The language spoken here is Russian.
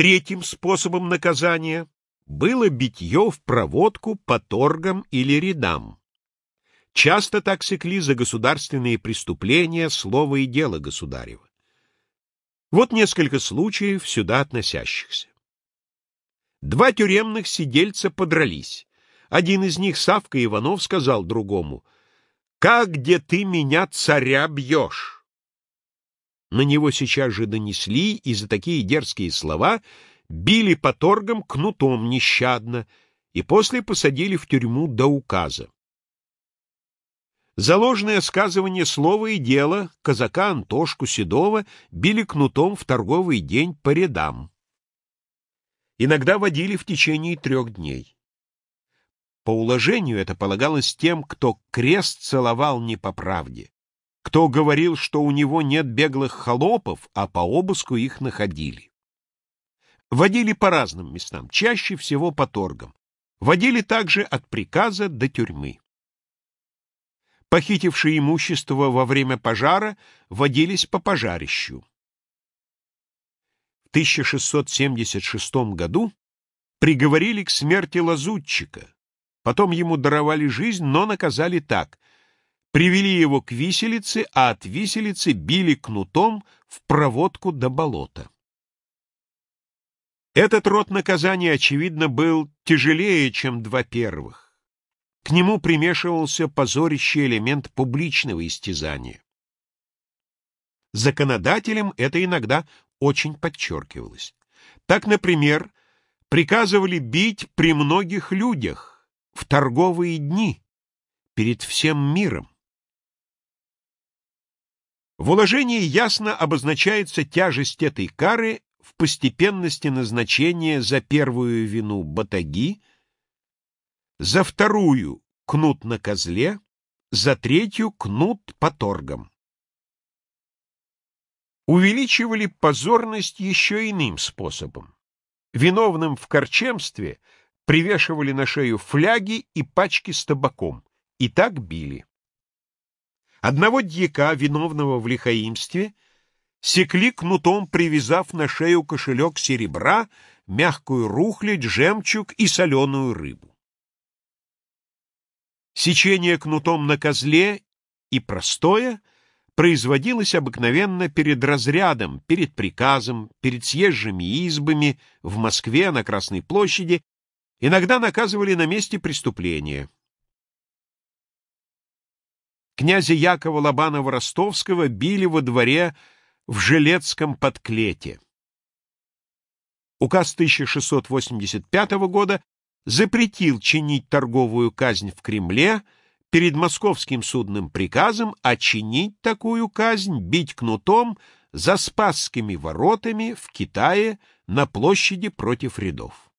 Третьим способом наказания было битье в проводку по торгам или рядам. Часто так секли за государственные преступления слово и дело государева. Вот несколько случаев, сюда относящихся. Два тюремных сидельца подрались. Один из них, Савка Иванов, сказал другому, «Как где ты меня, царя, бьешь?» На него сейчас же донесли, и за такие дерзкие слова били по торгам кнутом нещадно, и после посадили в тюрьму до указа. Заложное сказывание слова и дела казака Антошку Седова били кнутом в торговый день по рядам. Иногда водили в течение трех дней. По уложению это полагалось тем, кто крест целовал не по правде, кто говорил, что у него нет беглых холопов, а по обыску их находили. Водили по разным местам, чаще всего по торгам. Водили также от приказа до тюрьмы. Похитившие имущество во время пожара водились по пожарищу. В 1676 году приговорили к смерти лазутчика. Потом ему даровали жизнь, но наказали так. Привели его к виселице, а от виселицы били кнутом в проводку до болота. Этот род наказания, очевидно, был тяжелее, чем два первых. К нему примешивался позорящий элемент публичного истязания. Законодателям это иногда очень подчеркивалось. Так, например, приказывали бить при многих людях в торговые дни перед всем миром. В уложении ясно обозначается тяжесть этой кары в постепенности назначения за первую вину батаги, за вторую — кнут на козле, за третью — кнут по торгам. Увеличивали позорность еще иным способом. Виновным в корчемстве привешивали на шею фляги и пачки с табаком, и так били. Одного дьяка, виновного в лихаимстве, секли кнутом, привязав на шею кошелек серебра, мягкую рухлядь, жемчуг и соленую рыбу. Сечение кнутом на козле и простое производилось обыкновенно перед разрядом, перед приказом, перед съезжими избами, в Москве, на Красной площади, иногда наказывали на месте преступления. Князя Якова Лобанова-Ростовского били во дворе в Желецком подклете. Указ 1685 года запретил чинить торговую казнь в Кремле перед московским судным приказом, а чинить такую казнь, бить кнутом за Спасскими воротами в Китае на площади против рядов.